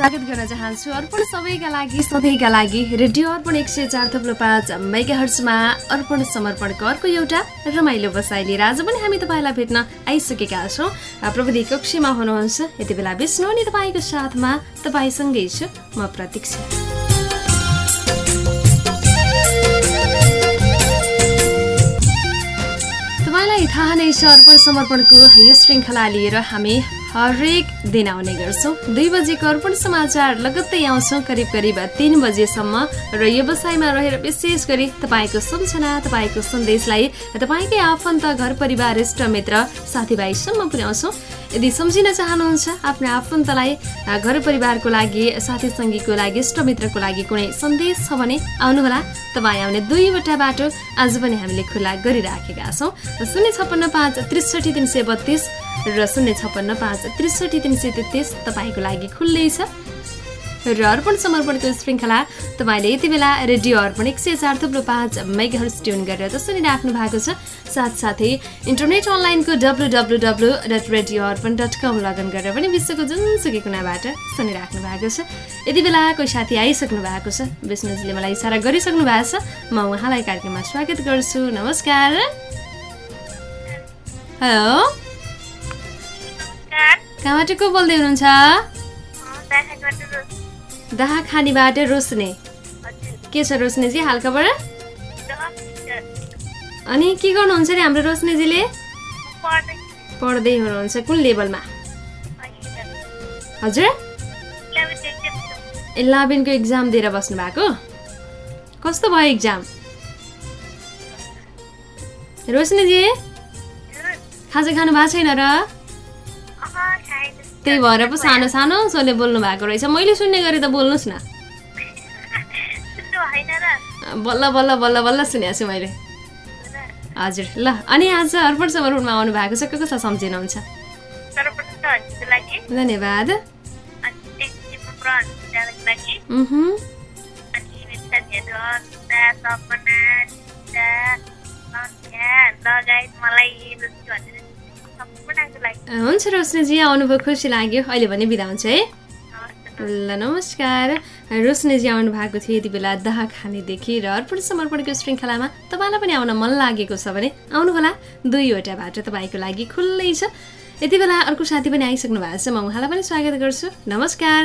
स्वागत गर्न चाहन्छु। अर्पण सबैका लागि सधैँका लागि रेडियो अर्पण एक सय चार थप्लो पाँच मेगा हर्चमा अर्पण समर्पणको अर्को एउटा रमाइलो बसाइ लिएर आज पनि हामी तपाईँलाई भेट्न आइसकेका छौँ। प्रविधि कक्षीमा हुनुहुन्छ। यति बेला विष्णु अनि तपाईँको साथमा तपाईँसँगै छु। म प्रतीक्षा। थाहा नै छ अर्पण समर्पणको यो श्रृङ्खला लिएर हामी हरेक दिन आउने गर्छौँ। दुई बजेको अर्पण समाचार लगत्तै आउँछौँ करिब करिब तिन बजेसम्म। र व्यवसायमा रहेर विशेष गरी तपाईँको सम्झना तपाईँको सन्देशलाई तपाईँकै आफन्त घर परिवार इष्ट मित्र साथीभाइसम्म पुर्याउँछौँ यदि सम्झिन चाहनुहुन्छ आफ्नो आफन्तलाई घर परिवारको लागि साथी सङ्गीको लागि इष्टमित्रको लागि कुनै सन्देश छ भने आउनुहोला। तपाईँ आउने दुईवटा बाटो आज पनि हामीले खुल्ला गरिराखेका छौँ। शून्य छप्पन्न पाँच त्रिसठी तिन सय बत्तिस र शून्य छप्पन्न पाँच त्रिसठी तिन सय तेत्तिस तपाईँको लागि खुल्लै छ। र अर्पण समर्पणको श्रृङ्खला तपाईँले यति बेला रेडियो अर्पण एक सय चार थुप्रो पाँच मेगाहर्स ट्युन गरेर त सुनिराख्नु भएको छ। साथसाथै इन्टरनेट अनलाइनको W W W dot radio Arpan dot com login गरेर पनि विश्वको जुनसुकै कुनाबाट सुनिराख्नु भएको छ। यति बेला कोही साथी आइसक्नु भएको छ। विष्णुजीले मलाई इसारा गरिसक्नु भएको छ। म उहाँलाई कार्यक्रममा स्वागत गर्छु। नमस्कार। हेलो। कहाँबाट को बोल्दै हुनुहुन्छ? दाहा खानीबाट रोस्ने के छ रोस्नेजी हालखबर? अनि के गर्नुहुन्छ अरे हाम्रो रोस्नेजीले पढ्दै। हुनुहुन्छ कुन लेभलमा? हजुर। इलेभेनको इक्जाम दिएर बस्नु भएको कस्तो भयो इक्जाम रोशनीजी खाजा खानु भएको छैन र? त्यही भएर पो सानो सानो सोले बोल्नु भएको रहेछ मैले सुन्ने गरी त बोल्नुहोस् न बल्ल बल्ल बल्ल बल्ल सुनेको छु मैले हजुर ल अनि आज अर्पण समर्पणमा आउनु भएको छ कसलाई सम्झिनुहुन्छ धन्यवाद मह्म, हुन्छ रोशनीजी आउनुभयो खुसी लाग्यो। अहिले भने बिदा हुन्छ है। ल नमस्कार। रोशनीजी आउनु भएको थियो यति बेला दाह खानेदेखि र अर्पण समर्पणको श्रृङ्खलामा। तपाईँलाई पनि आउन मन लागेको छ भने आउनुहोला। दुईवटा बाटो तपाईँको लागि खुल्लै छ। यति बेला अर्को साथी पनि आइसक्नु भएको छ। म उहाँलाई पनि स्वागत गर्छु। नमस्कार।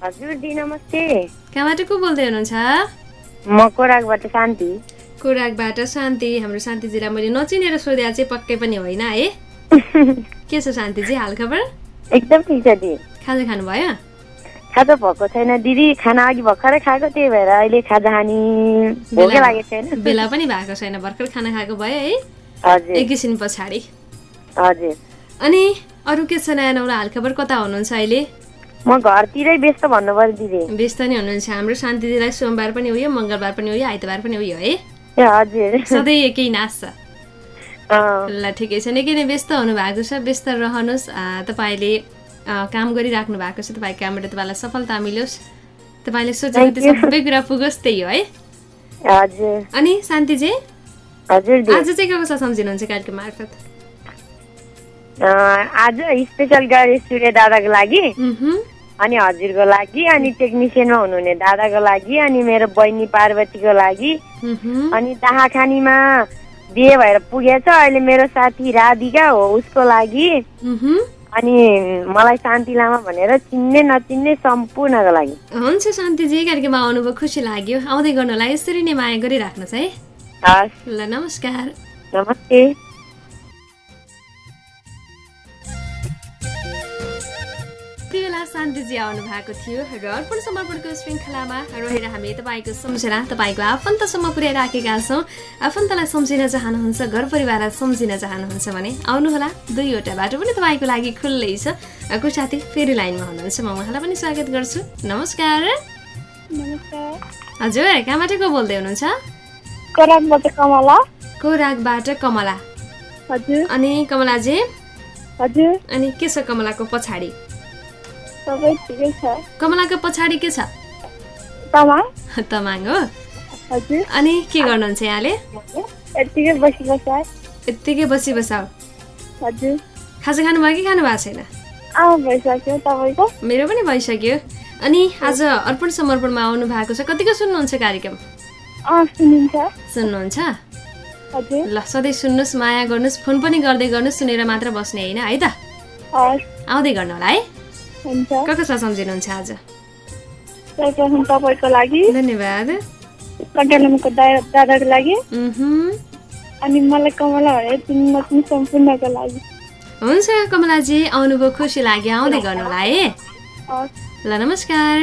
हजुर दी नमस्ते। कहाँबाट को बोल्दै हुनुहुन्छ? म कोराकबाट शान्ति। कोराकबाट शान्ति। हाम्रो शान्तिजीलाई मैले नचिनेर सोधेको चाहिँ पक्कै पनि होइन है। के छ शान्तिजी हालखबर? एकदम ठिक छ दी। खाजा खानुभयो? खाजा भएको छैन। दिदी खाना अघि भर्खरै खाएको त्यही भएर अहिले खाजा खाने भोकै लागेको छैन। बेला पनि भएको छैन। भर्खर खाना खाएको भयो है। हजुर। एकैछिन पछाडि। हजुर। अनि अरू के छ नयाँ नौलो? हालखबर कता हुनुहुन्छ अहिले? म घरतिरै व्यस्त भन्नु पर्यो दिदी। व्यस्त नै हुनुहुन्छ। हाम्रो शान्तिजीलाई सोमबार पनि उयो मङ्गलबार पनि उयो आइतबार पनि उयो है। ए हजुर। सधैँ एकै नाच छ। अँ, ल ठिकै छ। निकै नै व्यस्त हुनु भएको छ। व्यस्त रहनुहोस्। तपाईँले काम गरिराख्नु भएको छ। तपाईँको कामबाट तपाईँलाई सफलता मिलोस्। तपाईँले सोचेको त्यो सबै कुरा पुगोस् त्यही हो है। अनि शान्तिजी आज चाहिँ कसलाई सम्झिनुहुन्छ कार्यक्रम मार्फत? आज स्पेसल गरे सूर्य दादाको लागि अनि हजुरको लागि अनि टेक्निसियनमा हुनुहुने दादाको लागि अनि मेरो बहिनी पार्वतीको लागि अनि दाहाखानीमा बिहे भएर पुगेछ। अहिले मेरो साथी राधिका हो उसको लागि। अनि मलाई शान्ति लामा भनेर चिन्ने नचिन्ने सम्पूर्णको लागि। हुन्छ शान्तिजी कार्यक्रममा आउनुभयो खुसी लाग्यो। आउँदै गर्नुलाई यसरी नै माया गरिराख्नुहोस् है। हस्। ल नमस्कार। नमस्ते। शान्तिजी आउनु भएको थियो र अर्पण समर्पणको श्रृङ्खलामा रहेर हामी तपाईँको सम्झना तपाईँको आफन्तसम्म पुर्याइराखेका छौँ। आफन्तलाई सम्झिन चाहनुहुन्छ घर परिवारलाई सम्झिन चाहनुहुन्छ भने आउनुहोला। दुईवटा बाटो पनि तपाईँको लागि खुल्लै छ। को साथी फेरि लाइनमा हुनुहुन्छ। म उहाँलाई पनि स्वागत गर्छु। नमस्कार। हजुर कहाँबाट को बोल्दै हुनुहुन्छ? कराकबाट कमला। अनि कमलाजी? हजुर। अनि के छ कमलाको पछाडि? सबै ठिकै छ। कमलाको पछाडि के छ? तामाङ। तमाङ हो। हजुर। अनि के गर्नुहुन्छ यहाँले? यत्तिकै बसी बसा यत्तिकै बसी हजुर। खाजा खानुभयो कि खानु भएको छैन? आमा भइसक्यो तपाईँको। मेरो पनि भइसक्यो। अनि आज अर्पण समर्पणमा आउनु भएको छ। कतिको सुन्नुहुन्छ कार्यक्रम? सुन्नुहुन्छ? हजुर। ल सधैँ सुन्नुहोस् माया गर्नुहोस् फोन पनि गर्दै गर्नुहोस् सुनेर मात्र बस्ने होइन है त? आउँदै गर्नु होला है। कसलाई सम्झिनुहुन्छ आज? सर्वप्रथम तपाईँको लागि? धन्यवाद। कन्टेलमको दा- दादाको लागि। अनि मलाई कमला हरे तिमीमा पनि सम्पूर्णको लागि। हुन्छ कमलाजी आउनुभयो खुसी लाग्यो आउँदै गर्नु होला है। ल नमस्कार।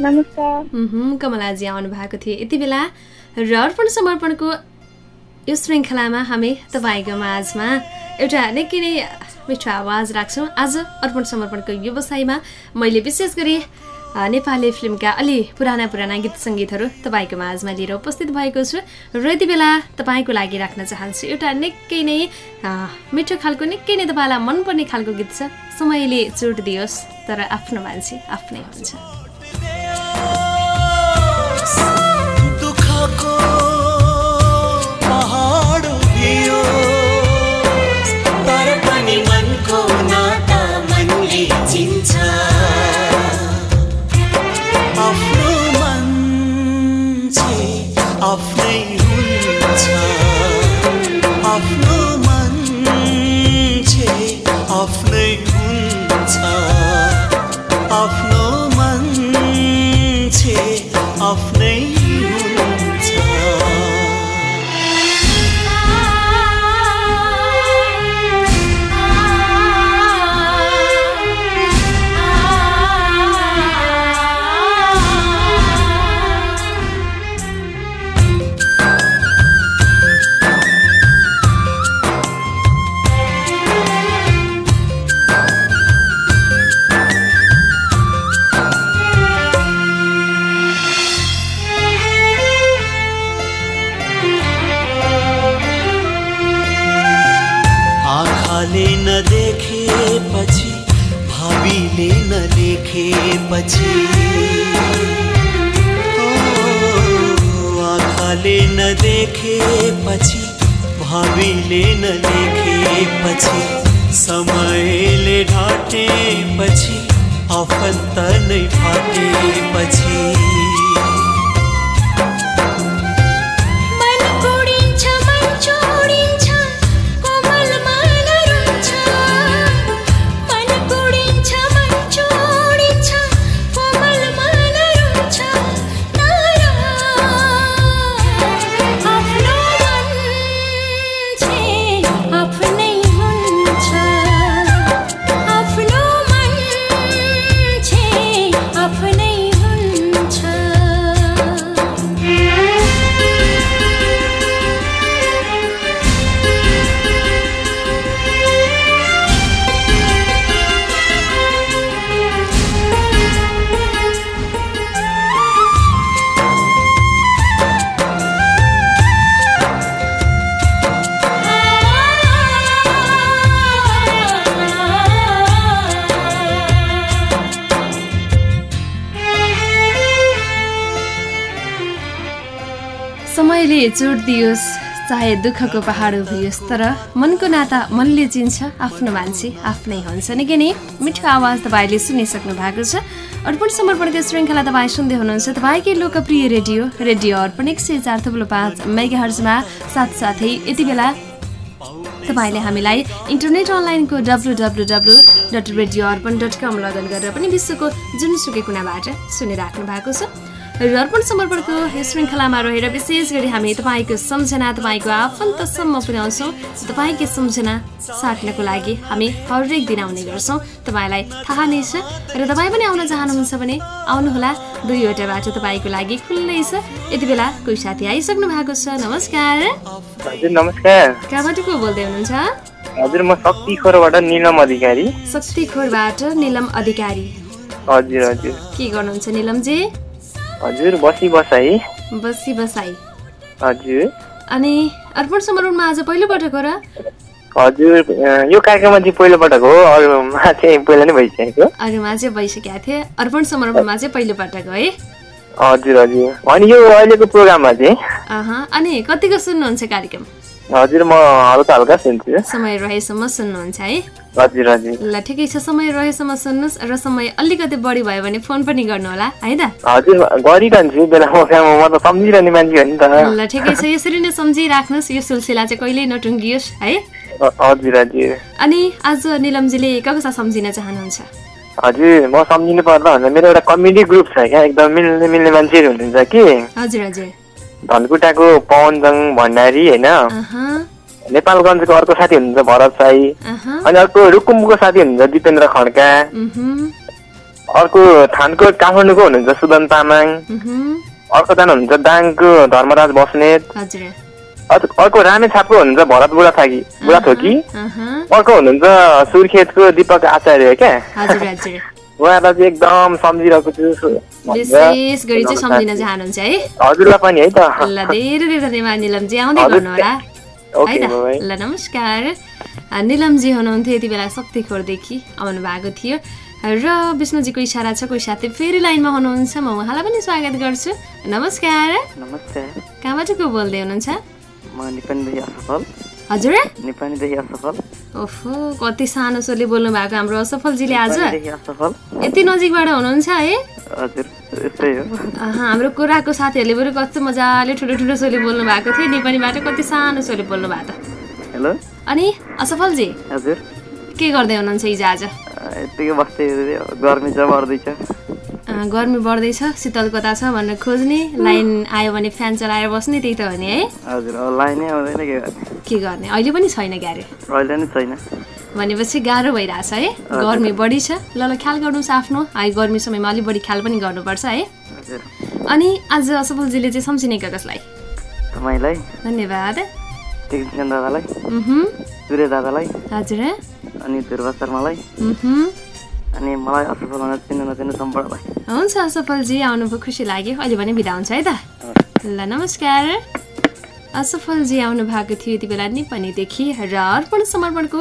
नमस्कार। कमलाजी आउनु भएको थियो यति बेला र अर्पण समर्पणको यो श्रृङ्खलामा हामी तपाईँको माझमा एउटा निकै नै मिठो आवाज राख्छौँ। आज अर्पण समर्पणको व्यवसायमा मैले विशेष गरी नेपाली फिल्मका अलि पुराना पुराना गीत सङ्गीतहरू तपाईँको माझमा लिएर उपस्थित भएको छु। र यति बेला तपाईँको लागि राख्न चाहन्छु एउटा निकै नै मिठो खालको निकै नै तपाईँलाई मनपर्ने खालको गीत छ समयले चोट दियोस् तर आफ्नो मान्छे आफ्नै हुन्छ। नदेखेपछि भावीले नलेखेपछि ओ, आँखाले नदेखेपछि भावीले नलेखेपछि समयले ढाँटेपछि आफन्त नै फाटेपछि। समयले चोट दियोस् चाहे दुःखको पहाड उभियोस् तर मनको नाता मनले चिन्छ आफ्नो मान्छे आफ्नै हुन्छ निकै नै मिठो आवाज तपाईँले सुनिसक्नु भएको छ। अर्पण समर्पणको श्रृङ्खला तपाईँ सुन्दै हुनुहुन्छ। तपाईँकै लोकप्रिय रेडियो रेडियो अर्पण एक सय चार थुप्रो पाँच मेगा हर्जमा साथसाथै यति बेला तपाईँले हामीलाई इन्टरनेट अनलाइनको W W W dot radio Arpan dot com login गरेर पनि विश्वको जुनसुकै कुनाबाट सुनिराख्नु भएको छ। र अर्पण समर्पणको यस श्रृङ्खलामा रहेर विशेष गरी हामी तपाईँको सम्झना तपाईँको आफन्तसम्म पुर्याउँछौँ तपाईँकै सम्झना साट्नको लागि हामी हरेक दिन आउने गर्छौँ। तपाईँलाई थाहा नै छ र तपाईँ पनि आउन चाहनुहुन्छ भने आउनुहोला। दुईवटा बाटो तपाईँको लागि खुल्लै छ। यति बेला कोही साथी आइसक्नु भएको छ। नमस्कार। नमस्कार। कहाँबाट को बोल्दै हुनुहुन्छ? हजुर म शक्ति खोरबाट निलम अधिकारी। शक्तिखोरबाट निलम अधिकारी। हजुर हजुर। के गर्नुहुन्छ निलमजी? हजुर बसी बसाई। बसी बसाई। हजुर। अनि अर्पण समर्पणमा आज पहिलोपटक हो र? हजुर यो कार्यक्रममा चाहिँ पहिलोपटक हो अरूमा चाहिँ पहिला नै भइसकेको। अरूमा चाहिँ भइसकेका थिए अर्पण समर्पणमा चाहिँ पहिलोपटक हो है? हजुर हजुर। अनि यो अहिलेको प्रोग्राममा चाहिँ? अह अनि कतिको सुन्नुहुन्छ कार्यक्रम? हजुर म हल्का हल्का सुन्छु। समय रहेसम्म सुन्नुहुन्छ है? हजुर हजुर। ल ठिकै छ समय रहेसम्म सुन्नुहोस् र समय अलिकति बढी भयो भने फोन पनि गर्नु होला है त? हजुर गरिरहन्छु बेला मौकामा म त सम्झिरहने मान्छे हो नि त। ल ठिकै छ यसरी नै सम्झिराख्नुहोस् यो सिलसिला चाहिँ कहिल्यै नटुङ्गियोस् है? ह- हजुर हजुर। अनि आज निलमजीले कसलाई सम्झिन चाहनुहुन्छ? हजुर म सम्झिनु पर्दा भन्दा मेरो एउटा कमेडी ग्रुप छ क्या एकदम मिल्ने मिल्ने मान्छेहरू हुनुहुन्छ कि। हजुर हजुर। धनकुटाको पवनजङ भण्डारी होइन? नेपालगञ्जको अर्को साथी हुनुहुन्छ भरत साई। अनि अर्को रुकुमको साथी हुनुहुन्छ दिपेन्द्र खड्का। अर्को थानको काठमाडौँको हुनुहुन्छ सुदन तामाङ। अर्को हुनुहुन्छ दाङको धर्मराज बस्नेत। अर्को रामेछापको हुनुहुन्छ भरत बुढाथाकी। बुढाथोकी। अहँ, अर्को हुनुहुन्छ सुर्खेतको दिपक आचार्य क्या? उहाँलाई चाहिँ एकदम सम्झिरहेको छु। विशेष गरी चाहिँ सम्झिन चाहनुहुन्छ है? हजुरलाई पनि है त। ल धेरै धेरै धन्यवाद निलमजी। आउँदै हजुर, गर्नुहोला। है ओके त ल नमस्कार। निलमजी हुनुहुन्थ्यो यति बेला शक्तिखोरदेखि आउनु भएको थियो। र विष्णुजीको इसारा छ कोही साथी फेरि लाइनमा हुनुहुन्छ। म उहाँलाई पनि स्वागत गर्छु। नमस्कार। नमस्ते। कहाँबाट को बोल्दै हुनुहुन्छ? म हजुर? असफल। ओहो कति सानो स्वरले बोल्नु भएको हाम्रो असफलजीले आज? यति नजिकबाट हुनुहुन्छ है? हजुर हाम्रो कुराको साथीहरूले पनि कस्तो मजाले ठुलो ठुलो स्वरले बोल्नु भएको थियो। नेपालीबाट कति सानो स्वरले बोल्नु भएको त हेलो? अनि असफलजी? हजुर। के गर्दै हुनुहुन्छ हिजो आज? गर्मी गर्मी बढ्दैछ शीतल कता छ भनेर खोज्ने। लाइन आयो भने फ्यान चलाएर बस्ने त्यही त हो नि है? के गर्ने? अहिले पनि छैन छैन। भनेपछि गाह्रो भइरहेछ है? गर्मी बढी छ। ल ल ख्याल गर्नुहोस् आफ्नो। है गर्मी समयमा अलिक बढी ख्याल पनि गर्नुपर्छ है? अनि आज सफलजीले चाहिँ सम्झिने कसलाई धन्यवाद। दादालाई? हजुर। अनि शर्मालाई। अनि मलाई असफल हुन चिन्नु नचिन्नु सम्पूर्णलाई हुन्छ सफलजी आउनुभयो खुसी लाग्यो। अहिले भने बिदा हुन्छ है त? ल नमस्कार। असफलजी आउनु भएको थियो यति बेला निपनीदेखि र अर्पण समर्पणको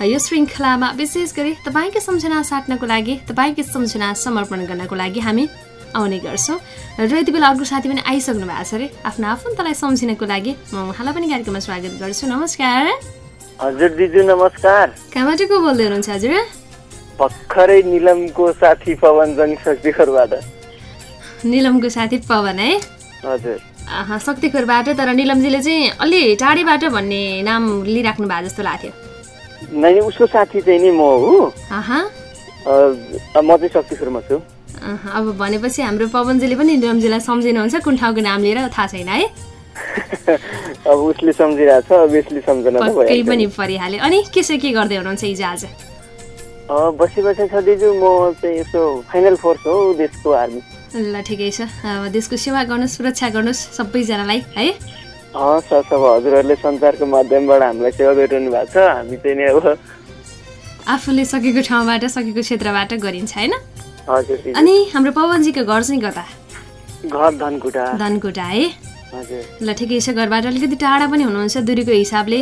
यो श्रृङ्खलामा विशेष गरी तपाईँकै सम्झना साट्नको लागि तपाईँकै सम्झना समर्पण गर्नको लागि हामी आउने गर्छौँ। र यति बेला अर्को साथी पनि आइसक्नु भएको छ अरे। आफ्नो आफन्तलाई सम्झिनको लागि म उहाँलाई पनि कार्यक्रममा स्वागत गर्छु। नमस्कार। हजुर दिजु नमस्कार। कहाँबाट को बोल्दै हुनुहुन्छ हजुर? भर्खरै निलमको साथी पवनजङ शक्तिखरबाट निलमको साथी पवन है? हजुर। शक्तिखोरबाट तर निलमजीले चाहिँ अलि टाढीबाट भन्ने नाम लिइराख्नु भएको जस्तो लाग्थ्यो। नै उसको साथी चाहिँ नि म हो। म चाहिँ शक्तिखरमा छु। अब भनेपछि हाम्रो पवनजीले पनि निलमजीलाई सम्झिनुहुन्छ कुन ठाउँको नाम लिएर थाहा छैन है? अब उसले सम्झिरहेछ अब यसले सम्झना पक्कै पनि परिहाल्यो। अनि के चाहिँ के गर्दै हुनुहुन्छ हिजो आज? बसी बसी छ दिजु म चाहिँ यसो फाइनल फोर्स हो देशको आर्मी ल ठिकै छ। देशको सेवा गर्नुहोस् सुरक्षा गर्नुहोस् सबैजनालाई है? हस् अब हजुरहरूले सञ्चारको माध्यमबाट हामीलाई सेवा गरिरहनु भएको छ। हामी चाहिँ नि अब आफूले सकेको ठाउँबाट सकेको क्षेत्रबाट गरिन्छ होइन? हजुर दिदी। अनि हाम्रो पवनजीको घर चाहिँ कता? घर धनकुटा। धनकोटा है? ल ठिकै छ घरबाट अलिकति टाढा पनि हुनुहुन्छ दूरीको हिसाबले।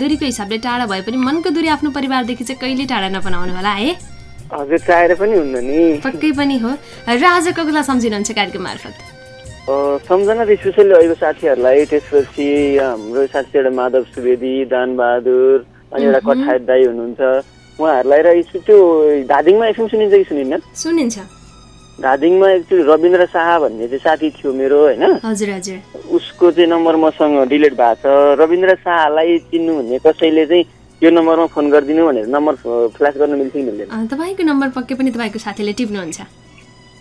दूरीको हिसाबले टाढा भए पनि मनको दूरी आफ्नो परिवारदेखि चाहिँ कहिले टाढा नपनाउनु होला है? हजुर चाहेर पनि हुन्न नि। पक्कै पनि हो। र आज कसलाई सम्झिनुहुन्छ कार्यक्रम मार्फत? सम्झना स्पेसली अहिलेको साथीहरूलाई त्यसपछि हाम्रो साथी एउटा माधव सुवेदी दानबहादुर अनि एउटा कठायत दाई हुनुहुन्छ। उहाँहरूलाई र त्यो धादिङमा एफएम सुनिन्छ कि सुनिन्न? सुनिन्छ। धादिङमा एक्चुली रविन्द्र शाह भन्ने चाहिँ साथी थियो मेरो होइन? हजुर हजुर। उसको चाहिँ नम्बर मसँग डिलिट भएको छ। रविन्द्र शाहलाई चिन्नु भन्ने कसैले चाहिँ यो नम्बरमा फोन गरिदिनु भनेर नम्बर फ्ल्यास गर्न मिल्छ कि मिल्दैन? तपाईँको नम्बर पक्कै पनि तपाईँको साथीले टिप्नुहुन्छ।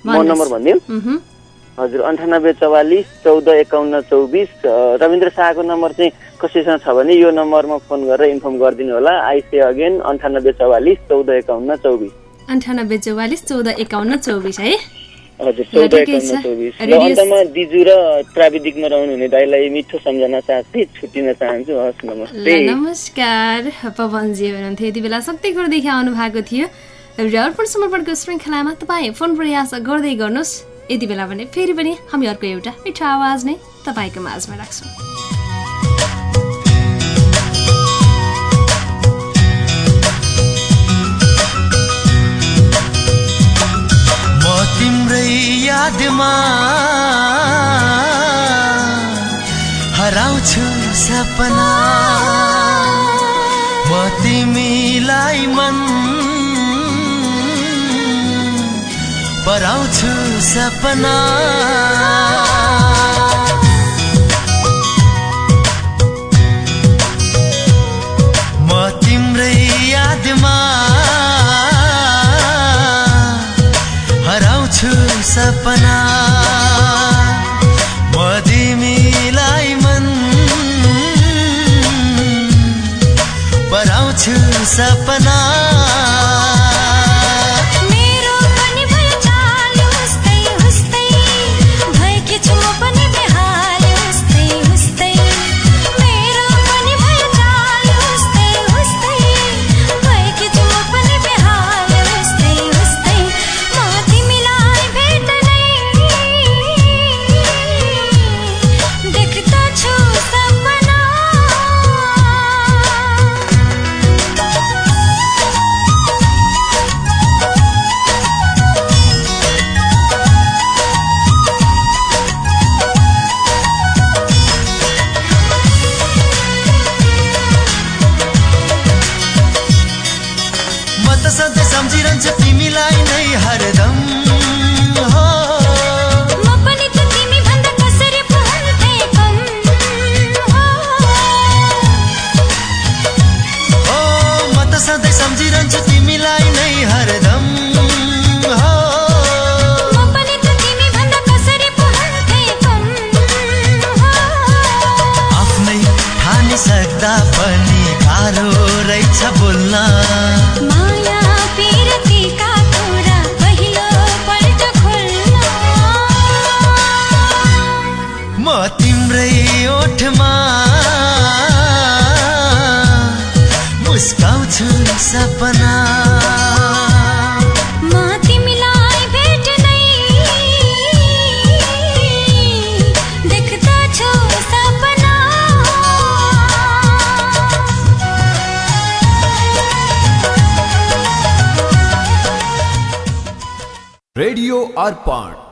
म नम्बर भनिदिउँ हजुर अन्ठानब्बे चौवालिस चौध एकाउन्न चौबिस रविन्द्र शाहको नम्बर चाहिँ कसैसँग छ भने यो नम्बरमा फोन गरेर इन्फर्म गरिदिनु होला। आइसे अगेन अन्ठानब्बे चौवालिस चौध एकाउन्न चौबिस। अन्ठानब्बे चौवालिस चौध एकाउन्न चौबिस है? हजुर अन्तमा दिजु र प्राविधिकमा रहनुहुने दाईलाई मिठो सम्झना साथै छुट्टिन चाहन्छु। हस् नमस्ते। नमस्कार। पवनजी हुनुहुन्थ्यो। यति बेला शक्तिखोरदेखि आउनु भएको थियो। र अर्पण समर्पणको श्रृङ्खलामा तपाईँ फोन प्रयास गर्दै गर्नुहोस्। यति बेला भने फेरि पनि हामी अर्को एउटा मिठो आवाज नै तपाईँको माझमा राख्छौँ। यादमा हराउँछु सपना। म तिमीलाई मन पराउँछु सपना। सपना।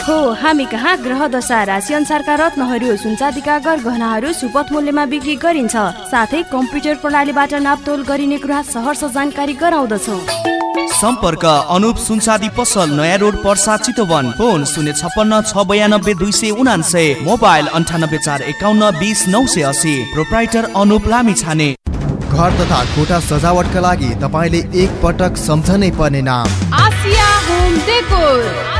हो हामी कहाँ ग्रह दशा राशि अनुसारका रत्नहरू सुनचाँदीका गहनाहरू सुपथ मूल्यमा बिक्री गरिन्छ। साथै कम्प्युटर प्रणालीबाट नापतोल गरिने कुरा सहर्ष जानकारी गराउँदछौ। सम्पर्क अनुप सुनसादी पसल नयाँ रोड पर्सा चितवन। फोन शून्य छप्पन्न छ बयानब्बे दुई सय उनान्सय मोबाइल अन्ठानब्बे चार एकाउन्न बिस नौ सय असी प्रोप्राइटर अनुप लामी छाने घर तथा कोठा सजावटका लागि तपाईँले एक पटक सम्झनै पर्ने नाम। Asia home decor. हो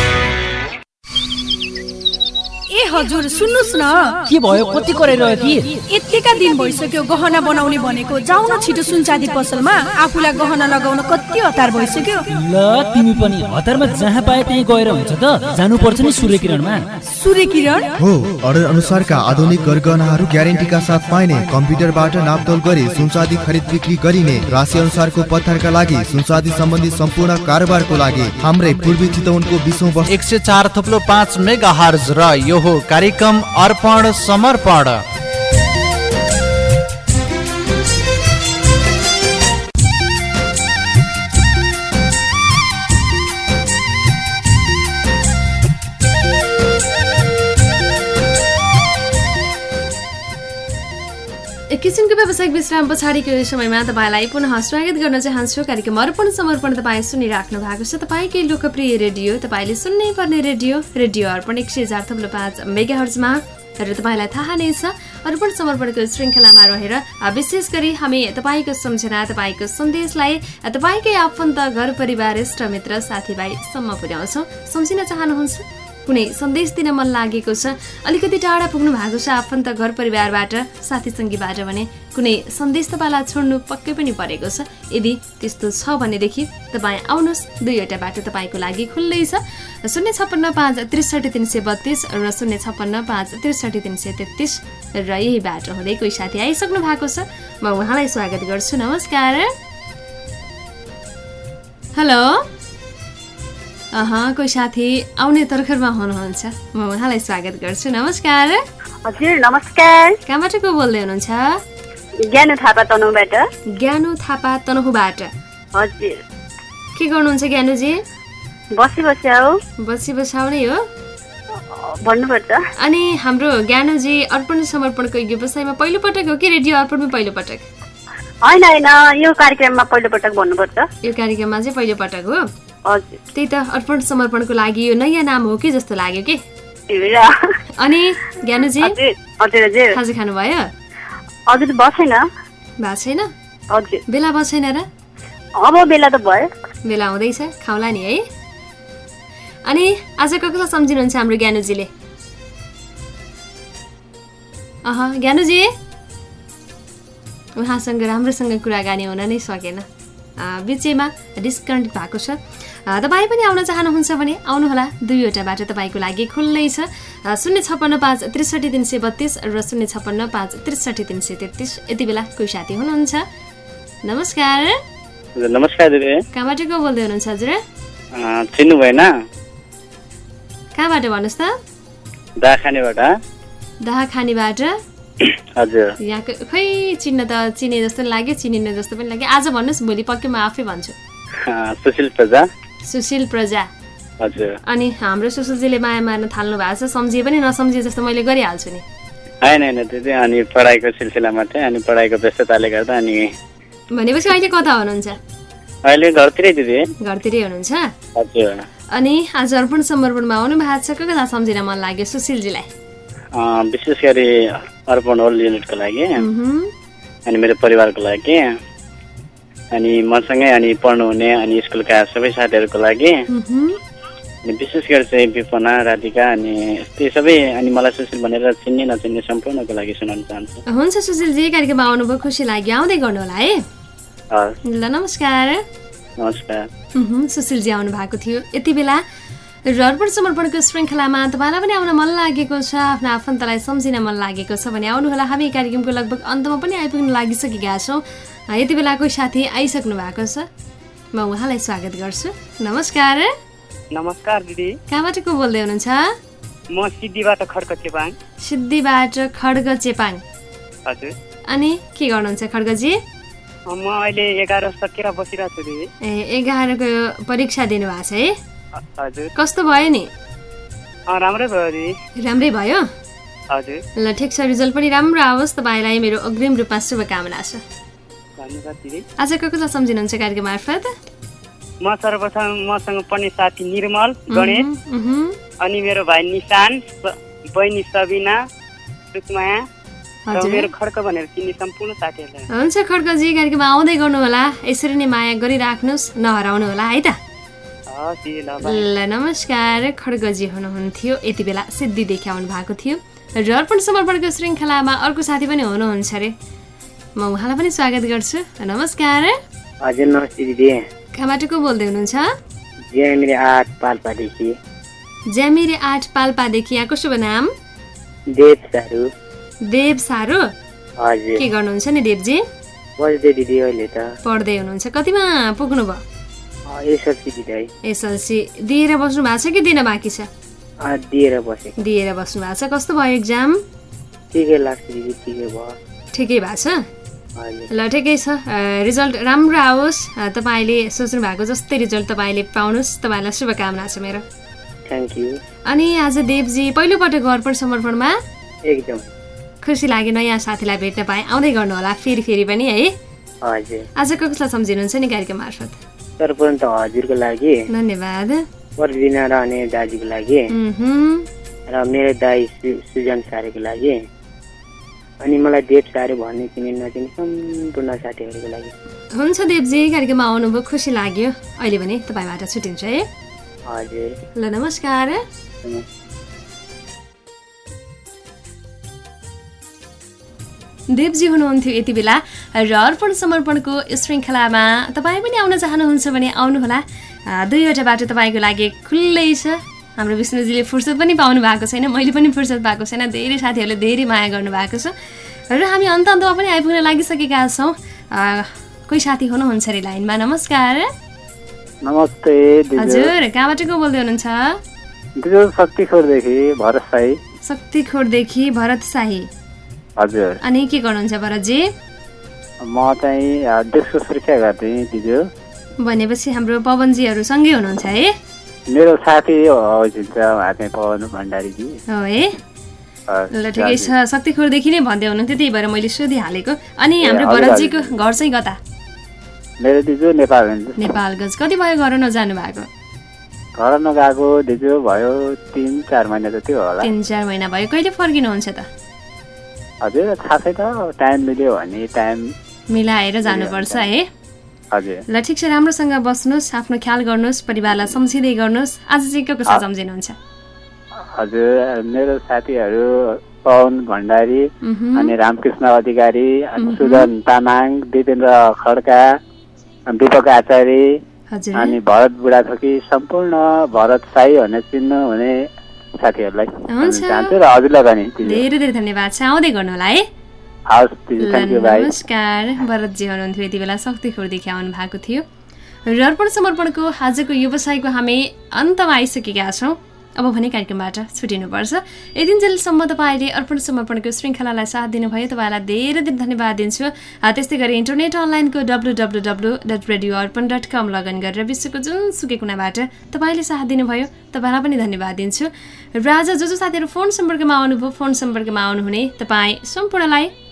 हजुर सुन्नुहोस् न। के भयो? कति कराइरह्यो कि? यतिका दिन भइसक्यो गहना बनाउने भनेको जाउँ न छिटो सुनचाँदी पसलमा आफूलाई गहना लगाउन कति हतार भइसक्यो। ल तिमी पनि हतारमा जहाँ पाए त्यहीँ गएर हुन्छ त। जानुपर्छ नि सूर्य किरणमा सूर्य किरण हो अर्डर अनुसारका आधुनिक गरगहनाहरू ग्यारेन्टीका साथ पाइने कम्प्युटरबाट नापतोल गरी सुनचाँदी खरिद बिक्री गरिने राशि अनुसारको पत्थरका लागि सुनचाँदी सम्बन्धी सम्पूर्ण कारोबारको लागि हाम्रै पूर्वी चितवनको बिसौँ वर्ष एक सय चार थुप्लो पाँच मेगा हर्ज र यो हो कार्यक्रम अर्पण समर्पण व्यावसायिक विश्राम पछाडिको यो समयमा तपाईँलाई पुनः स्वागत गर्न चाहन्छु। कार्यक्रम अर्पण समर्पण तपाईँ सुनिराख्नु भएको छ। तपाईँकै लोकप्रिय रेडियो तपाईँले सुन्नै पर्ने रेडियो रेडियो अर्पण एक सय चार थप्लो पाँच मेगा हर्जमा र तपाईँलाई थाहा नै छ अर्पण समर्पणको श्रृङ्खलामा रहेर विशेष गरी हामी तपाईँको सम्झना तपाईँको सन्देशलाई तपाईँकै आफन्त घर परिवार इष्टमित्र साथीभाइसम्म पुर्याउँछौँ। सम्झिन चाहनुहुन्छ? कुनै सन्देश दिन मन लागेको छ? अलिकति टाढा पुग्नु भएको छ आफन्त घर परिवारबाट साथीसङ्गीबाट भने कुनै सन्देश तपाईँलाई छोड्नु पक्कै पनि परेको छ। यदि त्यस्तो छ भनेदेखि तपाईँ आउनुहोस्। दुईवटा बाटो तपाईँको लागि खुल्लै छ। शून्य छप्पन्न पाँच त्रिसठी तिन सय बत्तिस र शून्य छप्पन्न पाँच त्रिसठी तिन सय तेत्तिस र यही बाटो हुँदै कोही साथी आइसक्नु भएको छ। म उहाँलाई स्वागत गर्छु। नमस्कार। हेलो। अह कोही साथी आउने तर्खरमा हुनुहुन्छ। म उहाँलाई स्वागत गर्छु। नमस्कार। हजुर नमस्कार। कहाँबाट को बोल्दै हुनुहुन्छ? ज्ञानु थापा तनहुबाट। ज्ञानु थापा तनहुबाट। हजुर। के गर्नुहुन्छ ज्ञानुजी? बसी बसी आऊ। बसी बसाउनै हो। भन्नुपर्छ। अनि हाम्रो ज्ञानुजी अर्पण समर्पणको व्यवसायमा पहिलोपटक हो कि रेडियो अर्पणमै पहिलोपटक? होइन होइन यो कार्यक्रममा पहिलोपटक भन्नुपर्छ। यो कार्यक्रममा चाहिँ पहिलोपटक हो। हजुर। त्यही त अर्पण समर्पणको लागि यो नयाँ नाम हो कि जस्तो लाग्यो कि? अनि ज्ञानुजी? हजुर हजुर खानुभयो? हजुर बसेन। भएको छैन? हजुर। बेला बसेन र? अब बेला त भयो। बेला हुँदैछ खाउला नि है। अनि आज को कसलाई सम्झिनुहुन्छ हाम्रो ज्ञानुजीले? अह ज्ञानुजी? उहाँसँग राम्रोसँग कुराकानी हुन नै सकेन। बिचैमा डिस्कनेक्ट भएको छ। तपाईँ पनि आउन चाहनुहुन्छ भने आउनुहोला। दुईवटा बाटो तपाईँको लागि खुल्लै छ। शून्य छप्पन्न पाँच त्रिसठी तिन सय बत्तिस र शून्य छप्पन्न पाँच त्रिसठी तिन सय तेत्तिस। यति बेला कोही साथी हुनुहुन्छ। नमस्कार। नमस्कार दिदी। कहाँबाट को बोल्दै हुनुहुन्छ हजुर? चिन्नु भएन। कहाँबाट भन्नुहोस् त? दाखानेबाट दाहाखानीबाट? हजुर। यहाँको खै चिन्न त चिने जस्तो लाग्यो चिनिने जस्तो पनि लाग्यो। आज भन्नुहोस् भोलि पक्कै म आफै भन्छु। सुशील प्रजा। सुशील प्रजा। अनि हाम्रो सुशीलजीले माया मार्न थाल्नु भएको छ सम्झिए पनि नसम्झिए जस्तो मैले गरिहाल्छु नि। होइन होइन दिदी अनि पढाइको सिलसिलामा चाहिँ अनि पढाइको व्यस्तताले गर्दा अनि भनेपछि अहिले कता हुनुहुन्छ? अहिले घरतिरै दिदी। घरतिरै हुनुहुन्छ? अनि आज अर्पण समर्पणमा आउनु भएको छ कता सम्झिन मन लाग्यो सुशीलजीलाई? विशेष गरी अर्पण ओल्ड युनिटको लागि। अनि मेरो परिवारको लागि। अनि मसँगै अनि पढ्नुहुने अनि स्कुलका सबै साथीहरूको लागि। अनि विशेष गरी चाहिँ विपना राधिका अनि यस्तै सबै अनि मलाई सुशील भनेर चिन्ने नचिन्ने सम्पूर्णको लागि सुनाउन चाहन्छु। हुन्छ सुशीलजी कार्यक्रममा आउनुभयो खुसी लाग्यो। आउँदै गर्नु होला है ल नमस्कार। नमस्कार। सुशीलजी आउनु भएको थियो। यति बेला र अर्पण समर्पणको श्रृङ्खलामा तपाईँलाई पनि आउन मन लागेको छ आफ्नो आफन्तलाई सम्झिन मन लागेको छ भने आउनुहोला हामी कार्यक्रमको लगभग अन्तमा पनि आइपुग्न लागिसकेका छौँ। यति बेला कोही साथी आइसक्नु भएको छ। म उहाँलाई स्वागत गर्छु। नमस्कार। नमस्कार दिदी। कहाँबाट को बोल्दै हुनुहुन्छ? म सिद्धिबाट खड्क चेपाङ। सिद्धिबाट खड्ग चेपाङ। हजुर। अनि के गर्नुहुन्छ खड्गजी? म अहिले एघार सकेर बसिरहेको छु दिदी। ए एघारको परीक्षा दिनुभएको छ ह- हजुर। कस्तो भयो नि? राम्रै भयो दिदी राम्रै भयो? हजुर। ल ठिक छ रिजल्ट पनि राम्रो आओस् तपाईँलाई मेरो अग्रिम रूपमा शुभकामना छ। आज को कसलाई सम्झिनुहुन्छ कार्यक्रम मार्फत? म सर्वप्रथम मसँग पढ्ने साथी निर्मल गणेश। अनि मेरो भाइ निशान बहिनी सबिना सुकमाया हुन्छ खड्कजी कार्यक्रममा आउँदै गर्नु होला यसरी नै माया गरिराख्नुहोस् नहराउनु होला है त? ल नमस्कार खड्गजी हुनुहुन्थ्यो। यति बेला सिद्धिदेखि आउनु भएको थियो। र अर्पण समर्पणको श्रृङ्खलामा अर्को साथी पनि हुनुहुन्छ अरे। म उहाँलाई पनि स्वागत गर्छु। नमस्कार। हजुर नमस्ते दिदी। कहाँबाट को बोल्दै हुनुहुन्छ? ज्यामिरे आठ पाल्पादेखि ज्यामिरे आठ पाल्पादेखि यहाँको शुभ नाम? देव सारू। देव सारो? हजुर। के गर्नुहुन्छ नि देवजी? बस्दै दिदी अहिले त। पढ्दै हुनुहुन्छ। कतिमा पुग्नुभयो? एसएलसी दिएर बस्नु भएको छ कि दिन बाँकी छ? दिएर बस्नु भएको छ। कस्तो भयो एक्जाम ठिकै भएको छ? ल ठिकै छ। रिजल्ट राम्रो आओस्। तपाईँले सोच्नु भएको जस्तै रिजल्ट तपाईँले पाउनुहोस्। तपाईँलाई शुभकामना छ मेरो। अनि आज देवजी पहिलोपटक अर्पण समर्पणमा? एकदम। खुसी लाग्यो नयाँ साथीलाई भेट्न पाएँ। आउँदै गर्नु होला। फेरि फेरि पनि है। हजुर। आजको कसलाई सम्झिनुहुन्छ नि कार्यक्रम मार्फत? सर्वप्रथम हजुरको लागि। धन्यवाद। पर्दिना र अनि दाजुको लागि। र मेरो दाई सुजन सारेको लागि। अनि मलाई देव सारे भन्ने चिने नचिने सम्पूर्ण साथीहरूको लागि। हुन्छ देवजी कार्यक्रममा आउनुभयो खुसी लाग्यो। अहिले भने तपाईँबाट छुट्टिन्छ है। हजुर। ल नमस्कार। देवजी हुनुहुन्थ्यो यति बेला र अर्पण समर्पणको श्रृङ्खलामा तपाईँ पनि आउन चाहनुहुन्छ भने आउनुहोला। दुईवटा बाटो तपाईँको लागि खुल्लै छ। हाम्रो विष्णुजीले फुर्सद पनि पाउनु भएको छैन मैले पनि फुर्सद पाएको छैन धेरै साथीहरूले धेरै माया गर्नुभएको छ। र हामी अन्त अन्तमा पनि आइपुग्न लागिसकेका छौँ। कोही साथी हुनुहुन्छ अरे लाइनमा? नमस्कार। नमस्ते हजुर कहाँबाट को बोल्दै हुनुहुन्छ? शक्तिखोरदेखि भरत साई। शक्तिखोरदेखि भरत शाही हजुर। अनि के गर्नुहुन्छ भरतजी म चाहिँ देशको सुरक्षा गर्थेँ दिदी। भनेपछि हाम्रो पवनजीहरू सँगै हुनुहुन्छ है? मेरो साथी उहाँ चाहिँ पवन भण्डारीजी हो है? ल ठिकै छ। शक्तिखोरदेखि नै भन्दै हुनुहुन्थ्यो त्यही भएर मैले सोधिहालेको। अनि हाम्रो भरतजीको घर चाहिँ कता? मेरो दिजु नेपालगञ्ज नेपालगञ्ज कति भयो घर नजानु भएको? घर नगएको दिजु भयो तिन चार महिना जति होला। तिन चार महिना भयो। कहिले फर्किनुहुन्छ त? हजुर थाहा छैन। टाइम मिल्यो भने टाइम मिलाएर जानुपर्छ है। हजुर। ल ठिक छ राम्रोसँग बस्नुहोस् आफ्नो ख्याल गर्नुहोस् परिवारलाई सम्झिँदै गर्नुहोस्। आज चाहिँ को अ- सम्झिनुहुन्छ। हजुर मेरो साथीहरू पवन भण्डारी। अनि रामकृष्ण अधिकारी अनि। सुजन तामाङ दिपेन्द्र खड्का दिपक आचार्य अनि भरत बुढाथोकी सम्पूर्ण भरत साई भनेर चिन्नु हुने साथीहरूलाई। चाहन्छु र हजुरलाई पनि। धेरै धेरै धन्यवाद। छ आउँदै गर्नु होला है नमस्कार। भरतजी हुनुहुन्थ्यो यति बेला शक्तिखोरदेखि आउनु भएको थियो। र अर्पण समर्पणको आजको व्यवसायको हामी अन्तमा आइसकेका छौँ। अब भने कार्यक्रमबाट छुटिनुपर्छ। यतिन्जेलसम्म तपाईँले अर्पण समर्पणको श्रृङ्खलालाई साथ दिनुभयो। तपाईँलाई धेरै धेरै धन्यवाद दिन्छु। त्यस्तै गरी इन्टरनेट अनलाइनको W W W dot radio Arpan dot com login गरेर विश्वको जुनसुकै कुनाबाट तपाईँले साथ दिनुभयो। तपाईँलाई पनि धन्यवाद दिन्छु। र आज जो जो साथीहरू फोन सम्पर्कमा आउनुभयो फोन सम्पर्कमा आउनुहुने तपाईँ सम्पूर्णलाई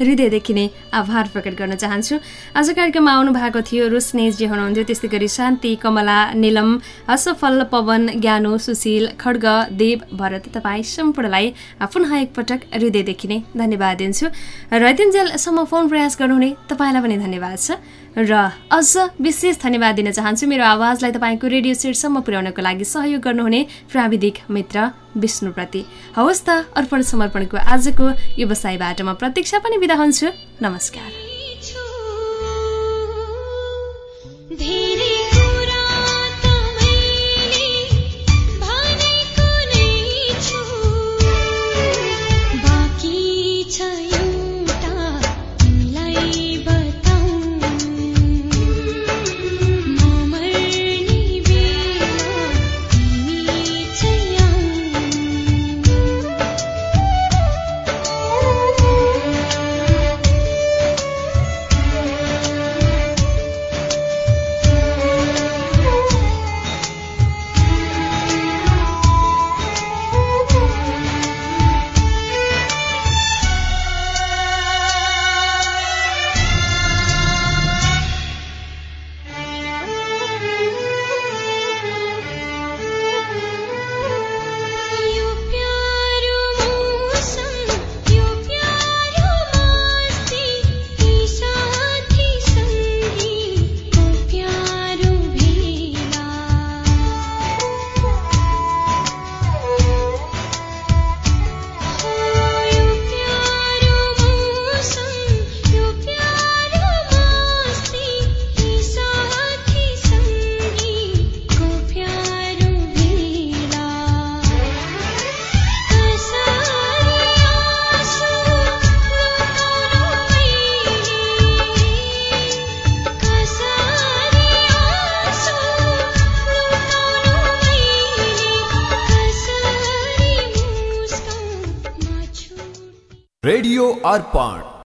हृदयदेखि नै आभार प्रकट गर्न चाहन्छु। आज कार्यक्रममा आउनु भएको थियो रोशनेशजी हुनुहुन्थ्यो। त्यस्तै गरी शान्ति कमला निलम असफल पवन ज्ञानु सुशील खड्ग देव भरत तपाईँ सम्पूर्णलाई पुनः एकपटक हृदयदेखि नै धन्यवाद दिन्छु। र यतिन्जेलसम्म फोन प्रयास गर्नुहुने तपाईँलाई पनि धन्यवाद छ। र अझ विशेष धन्यवाद दिन चाहन्छु। मेरो आवाजलाई तपाईँको रेडियो सेटसम्म पुर्याउनको लागि सहयोग गर्नुहुने प्राविधिक मित्र विष्णुप्रति। हवस् त अर्पण समर्पणको आजको व्यवसायबाट म प्रतीक्षा पनि बिदा हुन्छु। नमस्कार। कसरी मुस्काउन रेडियो अर्पण